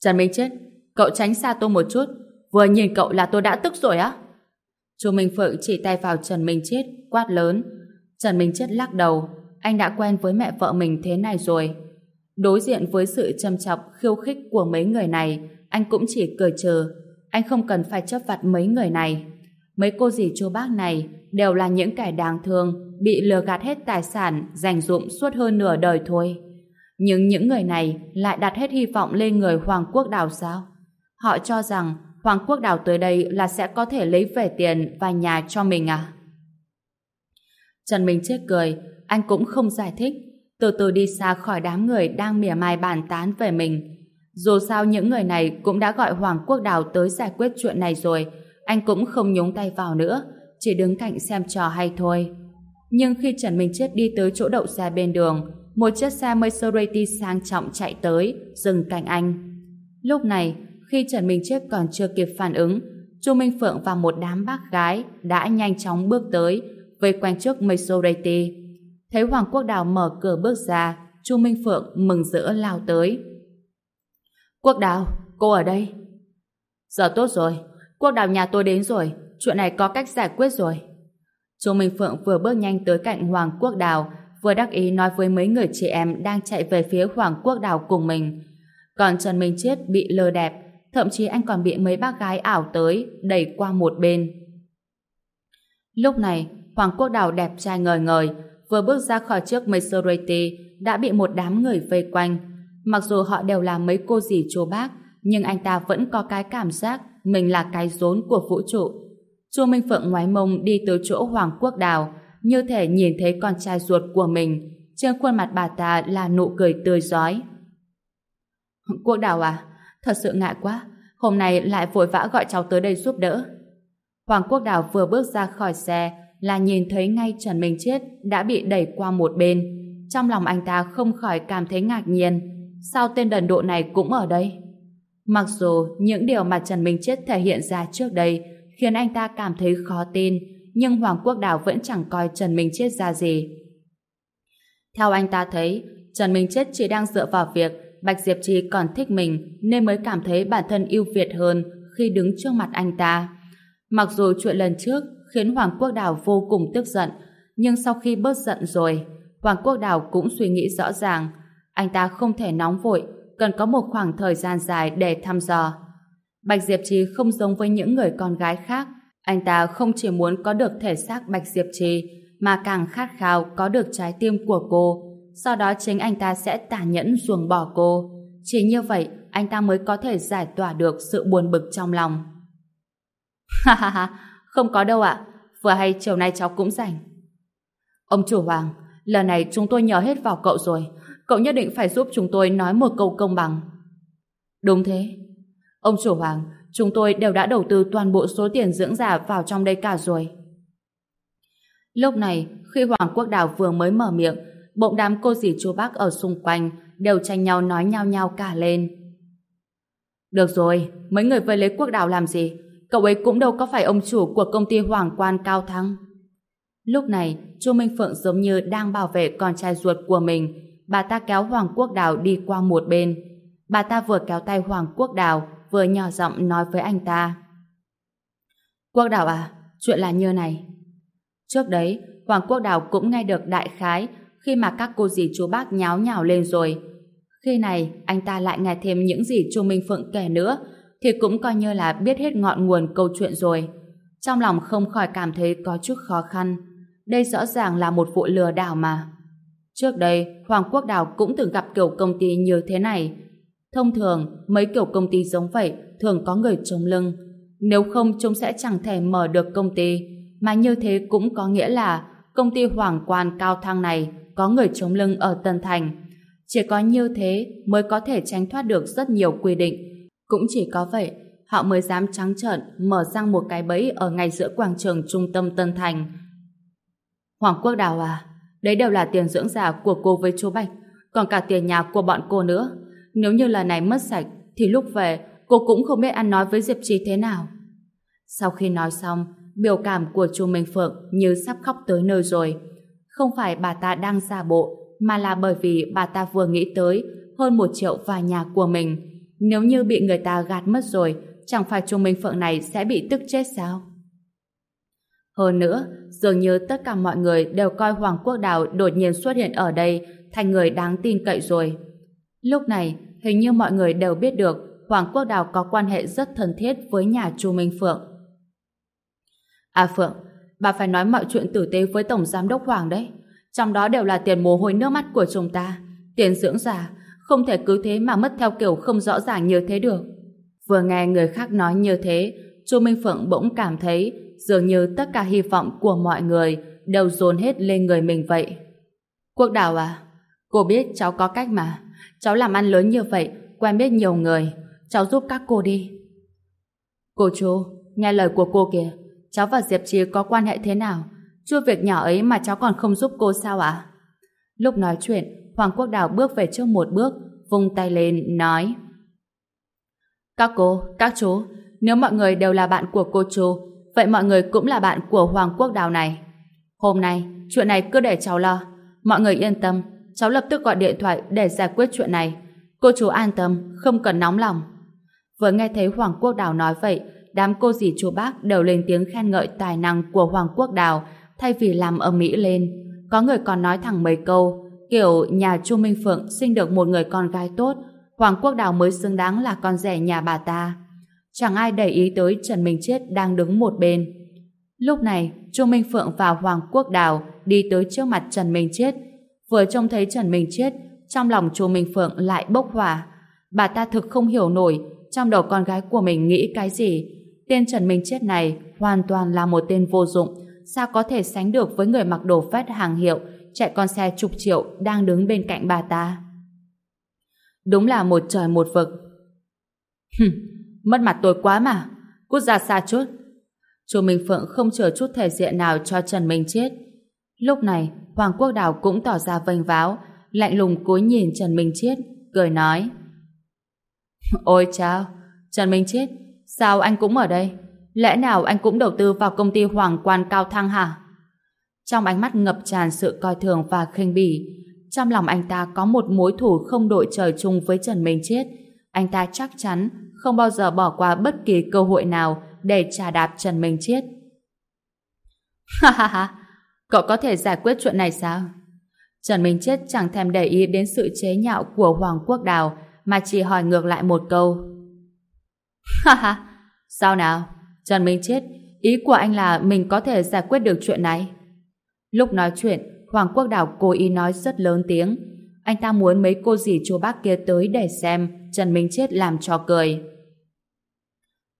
Trần Minh Chết, cậu tránh xa tôi một chút. Vừa nhìn cậu là tôi đã tức rồi á. Chú Minh Phượng chỉ tay vào Trần Minh Chết, quát lớn. Trần Minh Chết lắc đầu. Anh đã quen với mẹ vợ mình thế này rồi. Đối diện với sự châm chọc, khiêu khích của mấy người này, anh cũng chỉ cười chờ Anh không cần phải chấp vặt mấy người này. Mấy cô dì chú bác này đều là những kẻ đáng thương, bị lừa gạt hết tài sản, dành dụm suốt hơn nửa đời thôi. Nhưng những người này lại đặt hết hy vọng lên người Hoàng Quốc Đào sao? Họ cho rằng Hoàng Quốc Đào tới đây là sẽ có thể lấy về tiền và nhà cho mình à? Trần Minh chết cười, anh cũng không giải thích, từ từ đi xa khỏi đám người đang mỉa mai bàn tán về mình. Dù sao những người này cũng đã gọi Hoàng Quốc Đào tới giải quyết chuyện này rồi, anh cũng không nhúng tay vào nữa, chỉ đứng cạnh xem trò hay thôi. Nhưng khi Trần Minh Chết đi tới chỗ đậu xe bên đường, một chiếc xe Maserati sang trọng chạy tới, dừng cạnh anh. Lúc này, khi Trần Minh Chết còn chưa kịp phản ứng, Chu Minh Phượng và một đám bác gái đã nhanh chóng bước tới, vây quanh trước Maserati. Thấy Hoàng Quốc Đào mở cửa bước ra, Chu Minh Phượng mừng rỡ lao tới. Quốc Đào, cô ở đây. Giờ tốt rồi, Quốc Đào nhà tôi đến rồi, chuyện này có cách giải quyết rồi. Chu Minh Phượng vừa bước nhanh tới cạnh Hoàng Quốc Đào, vừa đắc ý nói với mấy người chị em đang chạy về phía Hoàng Quốc Đào cùng mình. Còn Trần Minh Chiết bị lơ đẹp, thậm chí anh còn bị mấy bác gái ảo tới, đẩy qua một bên. Lúc này, Hoàng Quốc Đào đẹp trai ngời ngời, vừa bước ra khỏi trước Maserati đã bị một đám người vây quanh. Mặc dù họ đều là mấy cô dì chú bác, nhưng anh ta vẫn có cái cảm giác mình là cái rốn của vũ trụ. Chu Minh Phượng ngoái mông đi tới chỗ Hoàng Quốc Đào, như thể nhìn thấy con trai ruột của mình. Trên khuôn mặt bà ta là nụ cười tươi giói. Quốc Đào à, thật sự ngại quá. Hôm nay lại vội vã gọi cháu tới đây giúp đỡ. Hoàng Quốc Đào vừa bước ra khỏi xe là nhìn thấy ngay Trần Minh Chết đã bị đẩy qua một bên. Trong lòng anh ta không khỏi cảm thấy ngạc nhiên. Sao tên đần độ này cũng ở đây? Mặc dù những điều mà Trần Minh Chết thể hiện ra trước đây khiến anh ta cảm thấy khó tin, nhưng Hoàng Quốc Đào vẫn chẳng coi Trần Minh Chết ra gì. Theo anh ta thấy, Trần Minh Chết chỉ đang dựa vào việc Bạch Diệp Trì còn thích mình nên mới cảm thấy bản thân ưu việt hơn khi đứng trước mặt anh ta. Mặc dù chuyện lần trước khiến Hoàng Quốc Đào vô cùng tức giận, nhưng sau khi bớt giận rồi, Hoàng Quốc Đào cũng suy nghĩ rõ ràng anh ta không thể nóng vội cần có một khoảng thời gian dài để thăm dò. Bạch Diệp Trì không giống với những người con gái khác. Anh ta không chỉ muốn có được thể xác Bạch Diệp Trì, mà càng khát khao có được trái tim của cô. Sau đó chính anh ta sẽ tàn nhẫn ruồng bỏ cô. Chỉ như vậy, anh ta mới có thể giải tỏa được sự buồn bực trong lòng. Ha ha ha, không có đâu ạ. Vừa hay chiều nay cháu cũng rảnh. Ông chủ Hoàng, lần này chúng tôi nhờ hết vào cậu rồi. Cậu nhất định phải giúp chúng tôi nói một câu công bằng. Đúng thế. Ông chủ Hoàng, chúng tôi đều đã đầu tư toàn bộ số tiền dưỡng giả vào trong đây cả rồi. Lúc này, khi Hoàng Quốc Đào vừa mới mở miệng, bỗng đám cô dì chú bác ở xung quanh đều tranh nhau nói nhau nhau cả lên. Được rồi, mấy người vây lấy Quốc Đào làm gì? Cậu ấy cũng đâu có phải ông chủ của công ty Hoàng Quan Cao Thắng. Lúc này, Chu Minh Phượng giống như đang bảo vệ con trai ruột của mình. Bà ta kéo Hoàng Quốc Đào đi qua một bên. Bà ta vừa kéo tay Hoàng Quốc Đào, vừa nhỏ giọng nói với anh ta. Quốc Đào à, chuyện là như này. Trước đấy, Hoàng Quốc Đào cũng nghe được đại khái khi mà các cô dì chú bác nháo nhào lên rồi. Khi này, anh ta lại nghe thêm những gì Chu Minh Phượng kể nữa, thì cũng coi như là biết hết ngọn nguồn câu chuyện rồi. Trong lòng không khỏi cảm thấy có chút khó khăn. Đây rõ ràng là một vụ lừa đảo mà. Trước đây, Hoàng Quốc Đào cũng từng gặp kiểu công ty như thế này. Thông thường, mấy kiểu công ty giống vậy thường có người chống lưng. Nếu không, chúng sẽ chẳng thể mở được công ty. Mà như thế cũng có nghĩa là công ty Hoàng Quan Cao thang này có người chống lưng ở Tân Thành. Chỉ có như thế mới có thể tránh thoát được rất nhiều quy định. Cũng chỉ có vậy, họ mới dám trắng trợn mở sang một cái bẫy ở ngay giữa quảng trường trung tâm Tân Thành. Hoàng Quốc Đào à, đấy đều là tiền dưỡng già của cô với chú Bạch, còn cả tiền nhà của bọn cô nữa. Nếu như lần này mất sạch, thì lúc về cô cũng không biết ăn nói với Diệp Trì thế nào. Sau khi nói xong, biểu cảm của chú Minh Phượng như sắp khóc tới nơi rồi. Không phải bà ta đang giả bộ, mà là bởi vì bà ta vừa nghĩ tới hơn một triệu và nhà của mình. Nếu như bị người ta gạt mất rồi, chẳng phải Trung Minh Phượng này sẽ bị tức chết sao? Hơn nữa, dường như tất cả mọi người đều coi Hoàng Quốc Đào đột nhiên xuất hiện ở đây thành người đáng tin cậy rồi. Lúc này, hình như mọi người đều biết được Hoàng Quốc Đào có quan hệ rất thân thiết với nhà Chu Minh Phượng. À Phượng, bà phải nói mọi chuyện tử tế với Tổng Giám đốc Hoàng đấy. Trong đó đều là tiền mồ hôi nước mắt của chúng ta. Tiền dưỡng già, không thể cứ thế mà mất theo kiểu không rõ ràng như thế được. Vừa nghe người khác nói như thế, Chu Minh Phượng bỗng cảm thấy dường như tất cả hy vọng của mọi người đều dồn hết lên người mình vậy. Quốc đào à, cô biết cháu có cách mà. Cháu làm ăn lớn như vậy, quen biết nhiều người. Cháu giúp các cô đi. Cô chú, nghe lời của cô kìa. Cháu và Diệp Trí có quan hệ thế nào? Chưa việc nhỏ ấy mà cháu còn không giúp cô sao ạ? Lúc nói chuyện, Hoàng Quốc Đào bước về trước một bước, vung tay lên, nói Các cô, các chú, nếu mọi người đều là bạn của cô chú, vậy mọi người cũng là bạn của Hoàng Quốc Đào này. Hôm nay, chuyện này cứ để cháu lo. Mọi người yên tâm, cháu lập tức gọi điện thoại để giải quyết chuyện này. Cô chú an tâm, không cần nóng lòng. Vừa nghe thấy Hoàng Quốc Đào nói vậy, đám cô dì chú bác đều lên tiếng khen ngợi tài năng của Hoàng Quốc Đào thay vì làm ầm mỹ lên. Có người còn nói thẳng mấy câu, kiểu nhà Chu Minh Phượng sinh được một người con gái tốt, Hoàng Quốc Đào mới xứng đáng là con rể nhà bà ta. Chẳng ai để ý tới Trần Minh Chết đang đứng một bên. Lúc này, Chu Minh Phượng và Hoàng Quốc Đào đi tới trước mặt Trần Minh Chết. Vừa trông thấy Trần Minh Chết, trong lòng Chu Minh Phượng lại bốc hỏa. Bà ta thực không hiểu nổi trong đầu con gái của mình nghĩ cái gì. Tên Trần Minh Chết này hoàn toàn là một tên vô dụng, sao có thể sánh được với người mặc đồ vest hàng hiệu, chạy con xe chục triệu đang đứng bên cạnh bà ta. Đúng là một trời một vực. Hừm, mất mặt tôi quá mà. Cút ra xa chút. Chu Minh Phượng không chờ chút thể diện nào cho Trần Minh Chết. Lúc này, Hoàng Quốc Đào cũng tỏ ra vênh váo, lạnh lùng cúi nhìn Trần Minh Chết, cười nói. Ôi chao, Trần Minh Chết, sao anh cũng ở đây? Lẽ nào anh cũng đầu tư vào công ty Hoàng Quan Cao Thăng hả? Trong ánh mắt ngập tràn sự coi thường và khinh bỉ, trong lòng anh ta có một mối thù không đội trời chung với Trần Minh Chết. Anh ta chắc chắn không bao giờ bỏ qua bất kỳ cơ hội nào để trả đạp Trần Minh Chết. Ha ha ha, cậu có thể giải quyết chuyện này sao? Trần Minh Chết chẳng thèm để ý đến sự chế nhạo của Hoàng Quốc Đào mà chỉ hỏi ngược lại một câu. Ha ha, sao nào? Trần Minh Chết, ý của anh là mình có thể giải quyết được chuyện này. Lúc nói chuyện, Hoàng Quốc Đào cố ý nói rất lớn tiếng. Anh ta muốn mấy cô dì chú bác kia tới để xem Trần Minh Chết làm cho cười.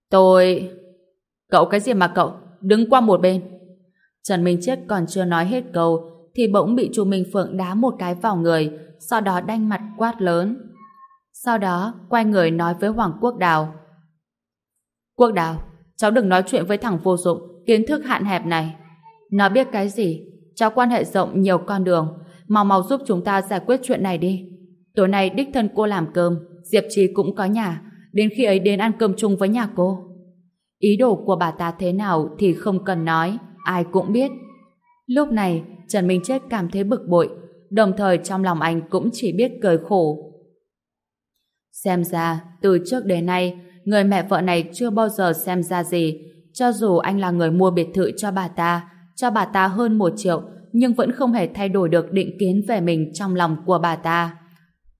Tôi... Cậu cái gì mà cậu? Đứng qua một bên. Trần Minh Chết còn chưa nói hết câu thì bỗng bị chú Minh Phượng đá một cái vào người sau đó đanh mặt quát lớn. Sau đó quay người nói với Hoàng Quốc Đào Quốc Đào, cháu đừng nói chuyện với thằng vô dụng, kiến thức hạn hẹp này. Nó biết cái gì? Cho quan hệ rộng nhiều con đường, mau mau giúp chúng ta giải quyết chuyện này đi. Tối nay đích thân cô làm cơm, Diệp Trì cũng có nhà, đến khi ấy đến ăn cơm chung với nhà cô. Ý đồ của bà ta thế nào thì không cần nói, ai cũng biết. Lúc này, Trần Minh Chết cảm thấy bực bội, đồng thời trong lòng anh cũng chỉ biết cười khổ. Xem ra, từ trước đến nay, người mẹ vợ này chưa bao giờ xem ra gì. Cho dù anh là người mua biệt thự cho bà ta, cho bà ta hơn một triệu, nhưng vẫn không hề thay đổi được định kiến về mình trong lòng của bà ta.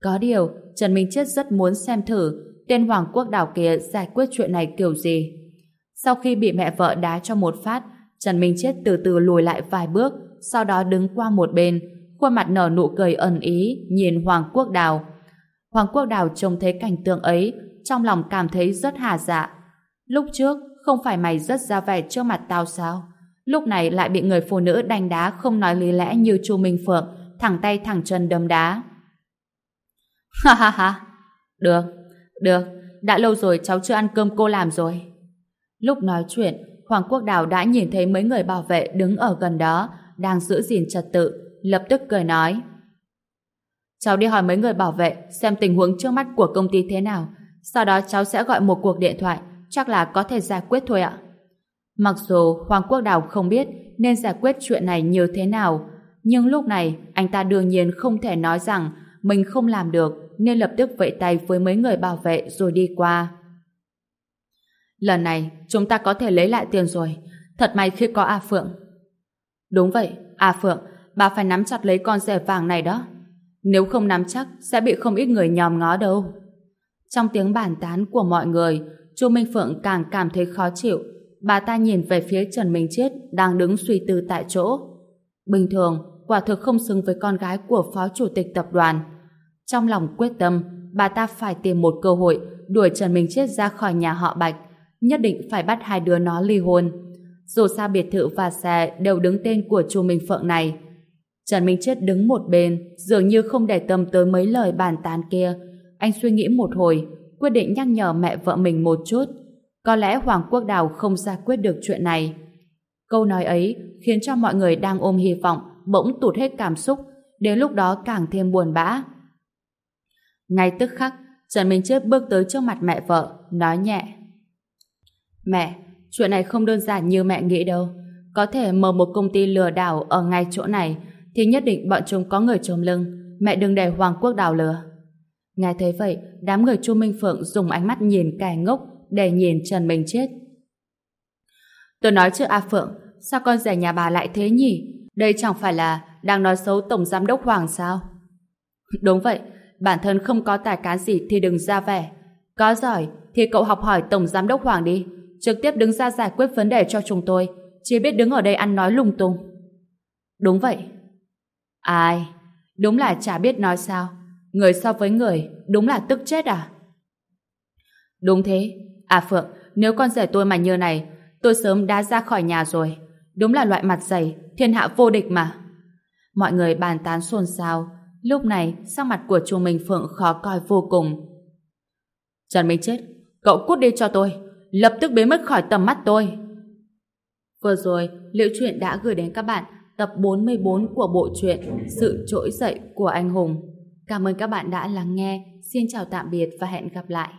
Có điều, Trần Minh Chết rất muốn xem thử tên Hoàng Quốc Đảo kia giải quyết chuyện này kiểu gì. Sau khi bị mẹ vợ đá cho một phát, Trần Minh Chết từ từ lùi lại vài bước, sau đó đứng qua một bên, khuôn mặt nở nụ cười ẩn ý, nhìn Hoàng Quốc Đào. Hoàng Quốc Đào trông thấy cảnh tượng ấy, trong lòng cảm thấy rất hà dạ. Lúc trước, không phải mày rất ra vẻ trước mặt tao sao? Lúc này lại bị người phụ nữ đánh đá không nói lý lẽ như Chu Minh Phượng, thẳng tay thẳng chân đấm đá. Ha ha ha! Được, được, đã lâu rồi cháu chưa ăn cơm cô làm rồi. Lúc nói chuyện, Hoàng Quốc Đào đã nhìn thấy mấy người bảo vệ đứng ở gần đó, đang giữ gìn trật tự, lập tức cười nói. Cháu đi hỏi mấy người bảo vệ xem tình huống trước mắt của công ty thế nào, sau đó cháu sẽ gọi một cuộc điện thoại, chắc là có thể giải quyết thôi ạ. Mặc dù Hoàng Quốc Đào không biết nên giải quyết chuyện này như thế nào, nhưng lúc này anh ta đương nhiên không thể nói rằng mình không làm được nên lập tức vẫy tay với mấy người bảo vệ rồi đi qua. Lần này chúng ta có thể lấy lại tiền rồi, thật may khi có A Phượng. Đúng vậy, A Phượng, bà phải nắm chặt lấy con rẻ vàng này đó. Nếu không nắm chắc sẽ bị không ít người nhòm ngó đâu. Trong tiếng bàn tán của mọi người, Chu Minh Phượng càng cảm thấy khó chịu. Bà ta nhìn về phía Trần Minh Chết đang đứng suy tư tại chỗ. Bình thường, quả thực không xứng với con gái của phó chủ tịch tập đoàn. Trong lòng quyết tâm, bà ta phải tìm một cơ hội đuổi Trần Minh Chết ra khỏi nhà họ Bạch. Nhất định phải bắt hai đứa nó ly hôn. Dù sao biệt thự và xe đều đứng tên của Chu Minh Phượng này. Trần Minh Chết đứng một bên, dường như không để tâm tới mấy lời bàn tán kia. Anh suy nghĩ một hồi, quyết định nhắc nhở mẹ vợ mình một chút. Có lẽ Hoàng Quốc Đào không giải quyết được chuyện này. Câu nói ấy khiến cho mọi người đang ôm hy vọng bỗng tụt hết cảm xúc, đến lúc đó càng thêm buồn bã. Ngay tức khắc, Trần Minh Chết bước tới trước mặt mẹ vợ, nói nhẹ. Mẹ, chuyện này không đơn giản như mẹ nghĩ đâu. Có thể mở một công ty lừa đảo ở ngay chỗ này, thì nhất định bọn chúng có người trồm lưng. Mẹ đừng để Hoàng Quốc Đào lừa. Nghe thấy vậy, đám người Chu Minh Phượng dùng ánh mắt nhìn kẻ ngốc để nhìn Trần Minh Chết. Tôi nói chứ A Phượng, sao con rể nhà bà lại thế nhỉ? Đây chẳng phải là đang nói xấu Tổng Giám đốc Hoàng sao? Đúng vậy, bản thân không có tài cán gì thì đừng ra vẻ. Có giỏi thì cậu học hỏi Tổng Giám đốc Hoàng đi, trực tiếp đứng ra giải quyết vấn đề cho chúng tôi, chỉ biết đứng ở đây ăn nói lung tung. Đúng vậy. Ai? Đúng là chả biết nói sao. Người so với người, đúng là tức chết à? Đúng thế. À Phượng, nếu con rể tôi mà như này, tôi sớm đã ra khỏi nhà rồi. Đúng là loại mặt dày, thiên hạ vô địch mà. Mọi người bàn tán xôn xao. Lúc này, sắc mặt của chu Minh Phượng khó coi vô cùng. Trần Minh Chết, cậu cút đi cho tôi. Lập tức biến mất khỏi tầm mắt tôi. Vừa rồi, Liệu Chuyện đã gửi đến các bạn tập 44 của bộ truyện Sự trỗi dậy của anh hùng. Cảm ơn các bạn đã lắng nghe. Xin chào tạm biệt và hẹn gặp lại.